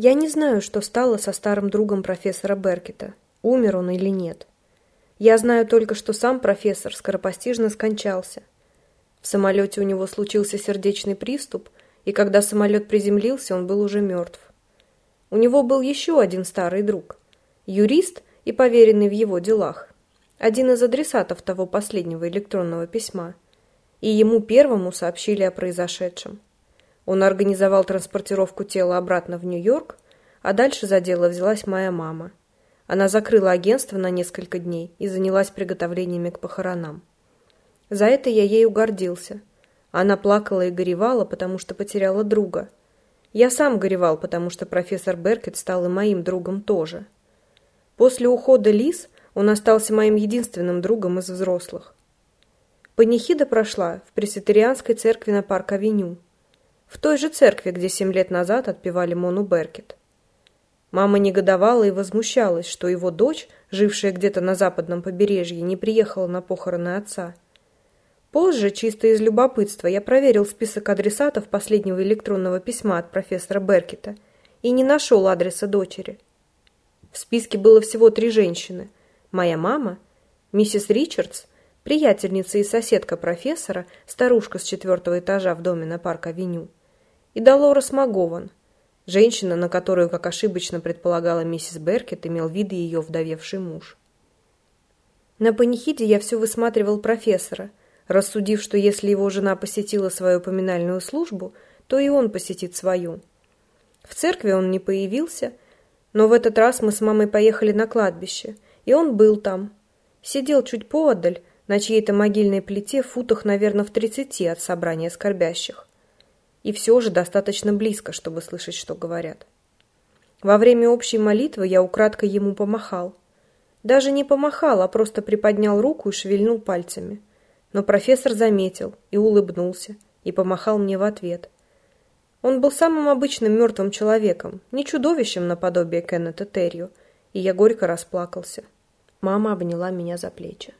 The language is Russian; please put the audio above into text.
Я не знаю, что стало со старым другом профессора Беркета, умер он или нет. Я знаю только, что сам профессор скоропостижно скончался. В самолете у него случился сердечный приступ, и когда самолет приземлился, он был уже мертв. У него был еще один старый друг, юрист и поверенный в его делах, один из адресатов того последнего электронного письма, и ему первому сообщили о произошедшем. Он организовал транспортировку тела обратно в Нью-Йорк, а дальше за дело взялась моя мама. Она закрыла агентство на несколько дней и занялась приготовлениями к похоронам. За это я ею гордился. Она плакала и горевала, потому что потеряла друга. Я сам горевал, потому что профессор Беркет стал и моим другом тоже. После ухода Лис он остался моим единственным другом из взрослых. Панихида прошла в пресвитерианской церкви на Парк-авеню в той же церкви, где семь лет назад отпевали Мону Беркет. Мама негодовала и возмущалась, что его дочь, жившая где-то на западном побережье, не приехала на похороны отца. Позже, чисто из любопытства, я проверил список адресатов последнего электронного письма от профессора Беркета и не нашел адреса дочери. В списке было всего три женщины. Моя мама, миссис Ричардс, приятельница и соседка профессора, старушка с четвертого этажа в доме на Парк-авеню, и Долорес Магован, женщина, на которую, как ошибочно предполагала миссис Беркет, имел виды ее вдовевший муж. На панихиде я все высматривал профессора, рассудив, что если его жена посетила свою поминальную службу, то и он посетит свою. В церкви он не появился, но в этот раз мы с мамой поехали на кладбище, и он был там. Сидел чуть поодаль, на чьей-то могильной плите в футах, наверное, в тридцати от собрания скорбящих и все же достаточно близко, чтобы слышать, что говорят. Во время общей молитвы я украдкой ему помахал. Даже не помахал, а просто приподнял руку и шевельнул пальцами. Но профессор заметил и улыбнулся, и помахал мне в ответ. Он был самым обычным мертвым человеком, не чудовищем наподобие Кеннета Террио, и я горько расплакался. Мама обняла меня за плечи.